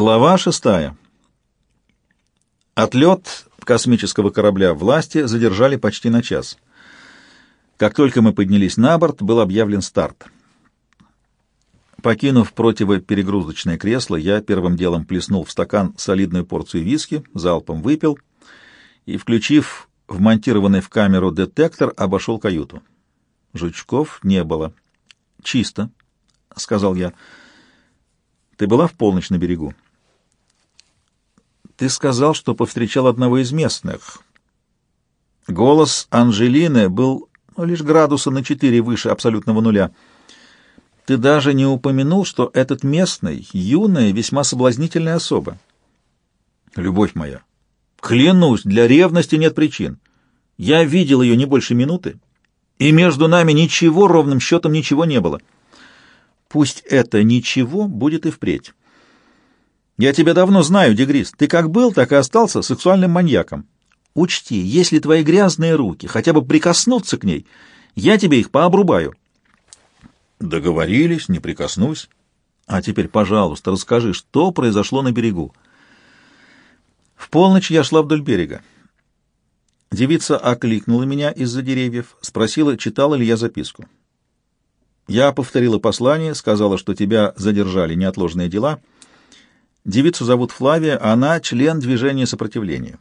Глава шестая. Отлет космического корабля власти задержали почти на час. Как только мы поднялись на борт, был объявлен старт. Покинув противоперегрузочное кресло, я первым делом плеснул в стакан солидную порцию виски, залпом выпил и, включив вмонтированный в камеру детектор, обошел каюту. Жучков не было. «Чисто», — сказал я. «Ты была в полночь на берегу?» «Ты сказал, что повстречал одного из местных». Голос Анжелины был ну, лишь градуса на четыре выше абсолютного нуля. «Ты даже не упомянул, что этот местный, юная, весьма соблазнительная особа». «Любовь моя, клянусь, для ревности нет причин. Я видел ее не больше минуты, и между нами ничего, ровным счетом ничего не было». Пусть это ничего будет и впредь. Я тебя давно знаю, Дегрис. Ты как был, так и остался сексуальным маньяком. Учти, если твои грязные руки хотя бы прикоснутся к ней, я тебе их пообрубаю. Договорились, не прикоснусь. А теперь, пожалуйста, расскажи, что произошло на берегу. В полночь я шла вдоль берега. Девица окликнула меня из-за деревьев, спросила, читала ли я записку. Я повторила послание, сказала, что тебя задержали неотложные дела. Девицу зовут Флавия, она член движения сопротивления.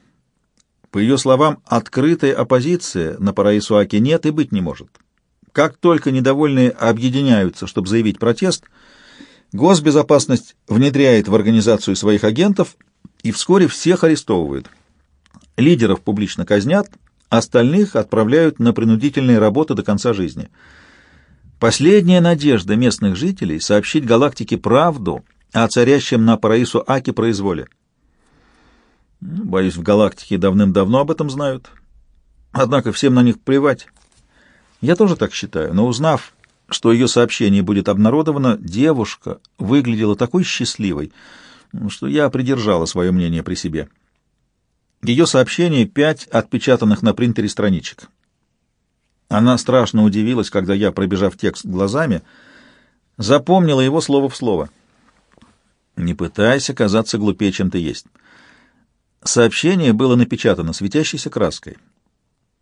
По ее словам, открытой оппозиции на Параисуаке нет и быть не может. Как только недовольные объединяются, чтобы заявить протест, госбезопасность внедряет в организацию своих агентов и вскоре всех арестовывают. Лидеров публично казнят, остальных отправляют на принудительные работы до конца жизни – Последняя надежда местных жителей — сообщить галактике правду о царящем на Параису Аки произволе. Ну, боюсь, в галактике давным-давно об этом знают. Однако всем на них плевать. Я тоже так считаю, но узнав, что ее сообщение будет обнародовано, девушка выглядела такой счастливой, что я придержала свое мнение при себе. Ее сообщение — пять отпечатанных на принтере страничек. Она страшно удивилась, когда я, пробежав текст глазами, запомнила его слово в слово. «Не пытайся казаться глупее, чем ты есть». Сообщение было напечатано светящейся краской.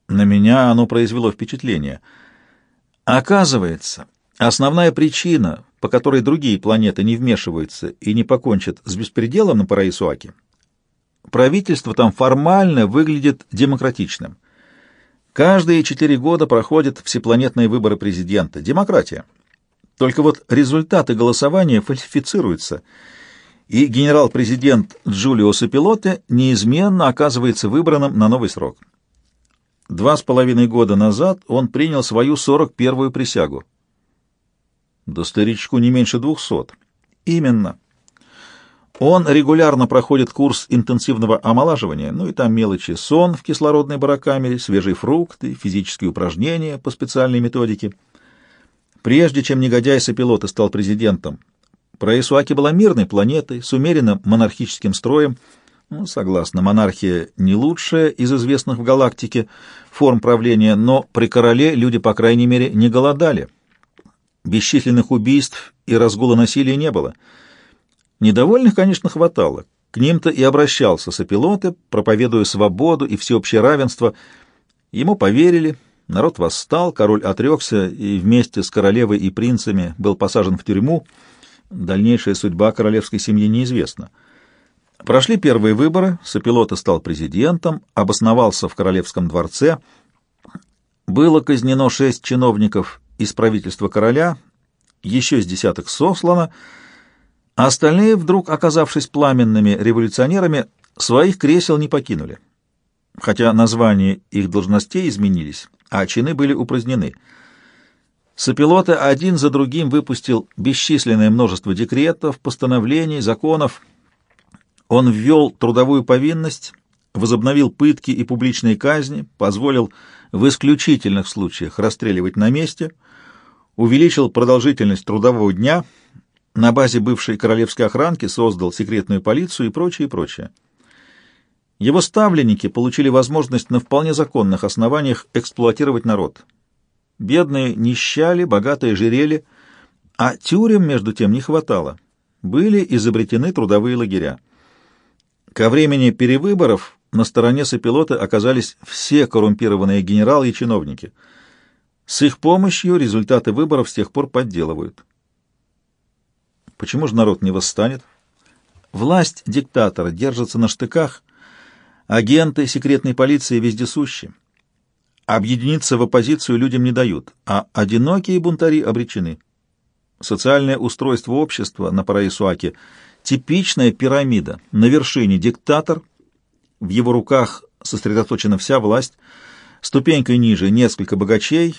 На меня оно произвело впечатление. Оказывается, основная причина, по которой другие планеты не вмешиваются и не покончат с беспределом на Параисуаке, правительство там формально выглядит демократичным — Каждые четыре года проходят всепланетные выборы президента. Демократия. Только вот результаты голосования фальсифицируются, и генерал-президент Джулио Сапилоте неизменно оказывается выбранным на новый срок. Два с половиной года назад он принял свою 41-ю присягу. Да старичку не меньше двухсот. Именно. Он регулярно проходит курс интенсивного омолаживания, ну и там мелочи, сон в кислородной барокамере, свежие фрукты, физические упражнения по специальной методике. Прежде чем негодяй сопилота стал президентом, Праисуаки была мирной планетой с умеренным монархическим строем. Ну, согласно, монархия не лучшая из известных в галактике форм правления, но при короле люди, по крайней мере, не голодали. Бесчисленных убийств и разгула насилия не было — Недовольных, конечно, хватало. К ним-то и обращался сопилоты, проповедуя свободу и всеобщее равенство. Ему поверили, народ восстал, король отрекся и вместе с королевой и принцами был посажен в тюрьму. Дальнейшая судьба королевской семьи неизвестна. Прошли первые выборы, Сопилота стал президентом, обосновался в королевском дворце. Было казнено шесть чиновников из правительства короля, еще с десяток сослано — а остальные, вдруг оказавшись пламенными революционерами, своих кресел не покинули. Хотя названия их должностей изменились, а чины были упразднены. Сопилоты один за другим выпустил бесчисленное множество декретов, постановлений, законов. Он ввел трудовую повинность, возобновил пытки и публичные казни, позволил в исключительных случаях расстреливать на месте, увеличил продолжительность трудового дня — на базе бывшей королевской охранки создал секретную полицию и прочее, и прочее. Его ставленники получили возможность на вполне законных основаниях эксплуатировать народ. Бедные нищали, богатые жирели, а тюрем, между тем, не хватало. были изобретены трудовые лагеря. Ко времени перевыборов на стороне сопилота оказались все коррумпированные генералы и чиновники. С их помощью результаты выборов с тех пор подделывают. Почему же народ не восстанет? Власть диктатора держится на штыках, агенты секретной полиции вездесущи. Объединиться в оппозицию людям не дают, а одинокие бунтари обречены. Социальное устройство общества на Параисуаке — типичная пирамида. На вершине диктатор, в его руках сосредоточена вся власть, ступенькой ниже несколько богачей,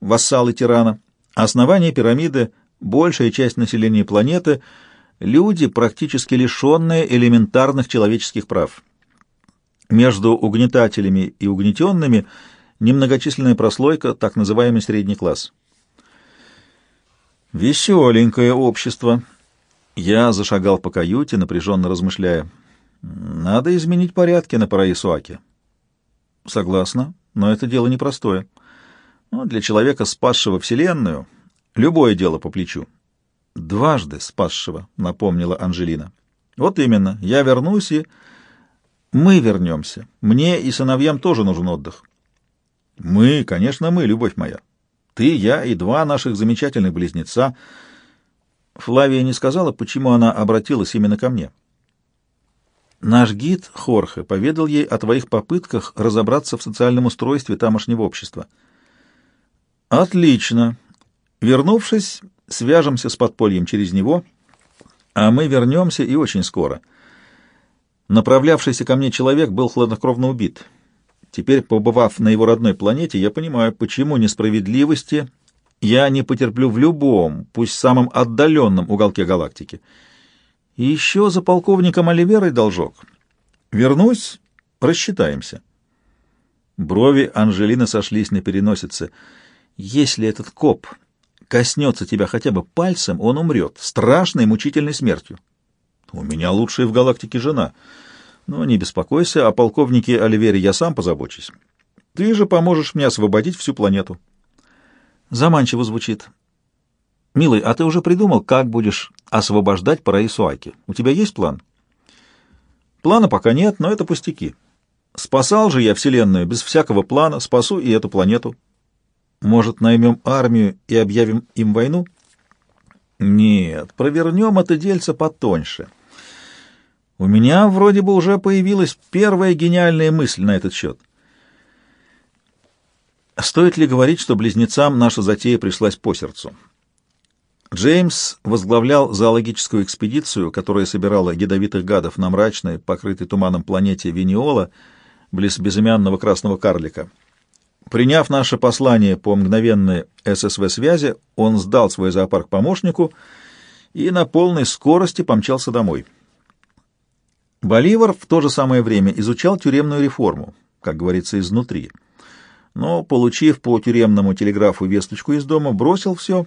вассалы тирана, основание пирамиды — большая часть населения планеты — люди, практически лишенные элементарных человеческих прав. Между угнетателями и угнетенными — немногочисленная прослойка, так называемый средний класс. Веселенькое общество. Я зашагал по каюте, напряженно размышляя. Надо изменить порядки на Параисуаке. Согласна, но это дело непростое. Но для человека, спасшего Вселенную, любое дело по плечу. Дважды спасшего, напомнила Анжелина. Вот именно, я вернусь и... Мы вернемся. Мне и сыновьям тоже нужен отдых. Мы, конечно, мы, любовь моя. Ты, я и два наших замечательных близнеца. Флавия не сказала, почему она обратилась именно ко мне. Наш гид Хорхе поведал ей о твоих попытках разобраться в социальном устройстве тамошнего общества. Отлично. Вернувшись, свяжемся с подпольем через него, а мы вернемся и очень скоро. Направлявшийся ко мне человек был хладнокровно убит. Теперь, побывав на его родной планете, я понимаю, почему несправедливости я не потерплю в любом, пусть самом отдаленном уголке галактики. И еще за полковником Оливерой должок. Вернусь, рассчитаемся. Брови Анжелины сошлись на переносице. Если этот коп коснется тебя хотя бы пальцем, он умрет страшной мучительной смертью. У меня лучшая в галактике жена — но не беспокойся, о полковнике Оливере я сам позабочусь. Ты же поможешь мне освободить всю планету. Заманчиво звучит. Милый, а ты уже придумал, как будешь освобождать Параисуаки? У тебя есть план? Плана пока нет, но это пустяки. Спасал же я Вселенную без всякого плана, спасу и эту планету. Может, наймем армию и объявим им войну? Нет, провернем это дельце потоньше. У меня вроде бы уже появилась первая гениальная мысль на этот счет. Стоит ли говорить, что близнецам наша затея пришлась по сердцу? Джеймс возглавлял зоологическую экспедицию, которая собирала ядовитых гадов на мрачной, покрытой туманом планете Виниола, близ безымянного красного карлика. Приняв наше послание по мгновенной ССВ-связи, он сдал свой зоопарк помощнику и на полной скорости помчался домой. Боливар в то же самое время изучал тюремную реформу, как говорится, изнутри. Но, получив по тюремному телеграфу весточку из дома, бросил все,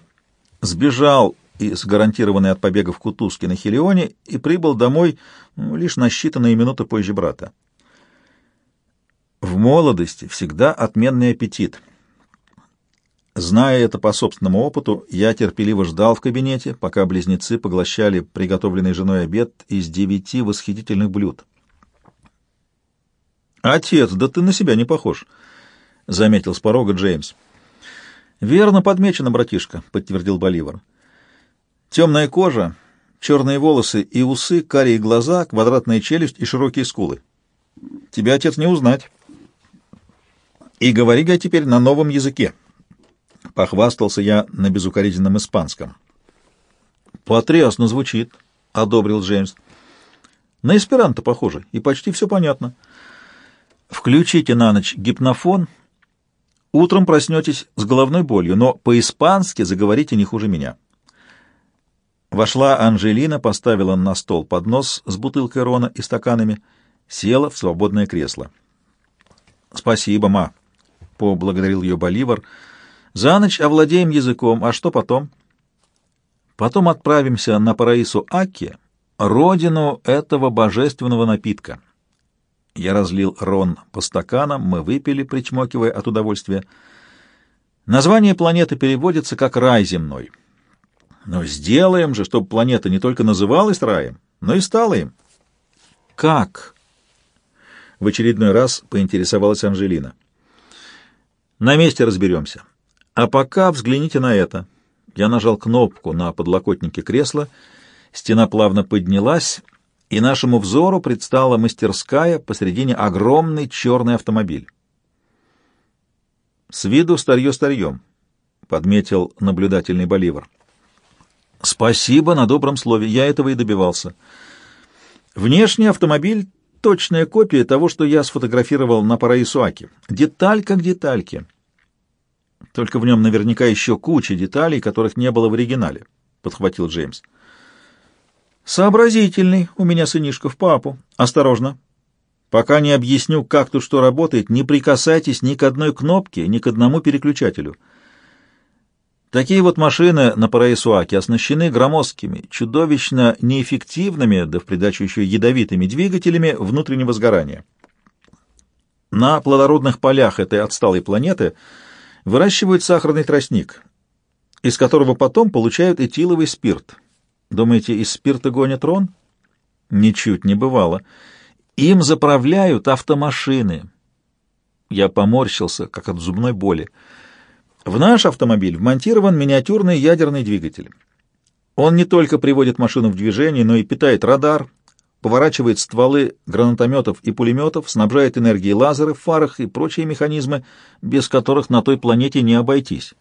сбежал из гарантированной от побегов кутузки на Хелионе и прибыл домой ну, лишь на считанные минуты позже брата. В молодости всегда отменный аппетит — Зная это по собственному опыту, я терпеливо ждал в кабинете, пока близнецы поглощали приготовленный женой обед из девяти восхитительных блюд. «Отец, да ты на себя не похож», — заметил с порога Джеймс. «Верно подмечено, братишка», — подтвердил Боливар. «Темная кожа, черные волосы и усы, карие глаза, квадратная челюсть и широкие скулы. Тебя, отец, не узнать. И говори я теперь на новом языке». — похвастался я на безукоризненном испанском. «Потрясно звучит», — одобрил Джеймс. «На эсперанто похоже, и почти все понятно. Включите на ночь гипнофон, утром проснетесь с головной болью, но по-испански заговорите не хуже меня». Вошла Анжелина, поставила на стол поднос с бутылкой рона и стаканами, села в свободное кресло. «Спасибо, ма», — поблагодарил ее Боливар, — за ночь овладеем языком, а что потом? Потом отправимся на Параису Аки, родину этого божественного напитка. Я разлил рон по стаканам, мы выпили, причмокивая от удовольствия. Название планеты переводится как «рай земной». Но сделаем же, чтобы планета не только называлась раем, но и стала им. Как? В очередной раз поинтересовалась Анжелина. На месте разберемся. А пока взгляните на это. Я нажал кнопку на подлокотнике кресла, стена плавно поднялась, и нашему взору предстала мастерская, посредине огромный черный автомобиль. «С виду старье старьем», — подметил наблюдательный Боливар. «Спасибо на добром слове, я этого и добивался. Внешний автомобиль — точная копия того, что я сфотографировал на Параисуаке. Деталь как детальки. Только в нем наверняка еще куча деталей, которых не было в оригинале», — подхватил Джеймс. «Сообразительный у меня сынишка в папу. Осторожно. Пока не объясню, как тут что работает, не прикасайтесь ни к одной кнопке, ни к одному переключателю». Такие вот машины на Параисуаке оснащены громоздкими, чудовищно неэффективными, да в придачу еще ядовитыми двигателями внутреннего сгорания. На плодородных полях этой отсталой планеты выращивают сахарный тростник, из которого потом получают этиловый спирт — Думаете, из спирта гонят рон? Ничуть не бывало. Им заправляют автомашины. Я поморщился, как от зубной боли. В наш автомобиль вмонтирован миниатюрный ядерный двигатель. Он не только приводит машину в движение, но и питает радар, поворачивает стволы гранатометов и пулеметов, снабжает энергией лазеры в фарах и прочие механизмы, без которых на той планете не обойтись.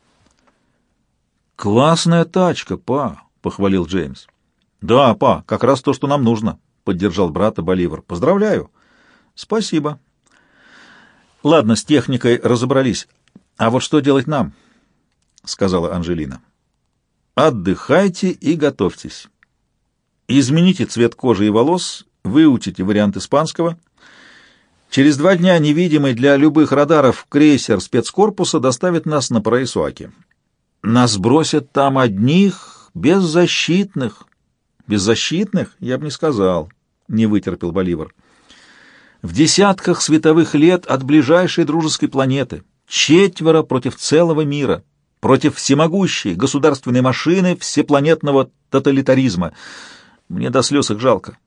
«Классная тачка, па!» похвалил Джеймс. «Да, па, как раз то, что нам нужно», — поддержал брата Боливар. «Поздравляю». «Спасибо». «Ладно, с техникой разобрались. А вот что делать нам?» — сказала Анжелина. «Отдыхайте и готовьтесь. Измените цвет кожи и волос, выучите вариант испанского». Через два дня невидимый для любых радаров крейсер спецкорпуса доставит нас на Параисуаке. Нас бросят там одних, Беззащитных. Беззащитных? Я бы не сказал, не вытерпел Боливар. В десятках световых лет от ближайшей дружеской планеты. Четверо против целого мира. Против всемогущей государственной машины всепланетного тоталитаризма. Мне до слез их жалко.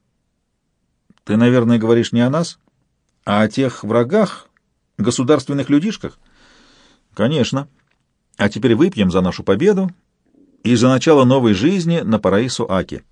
Ты, наверное, говоришь не о нас, а о тех врагах, государственных людишках? Конечно. А теперь выпьем за нашу победу и за начало новой жизни на Параису Аки.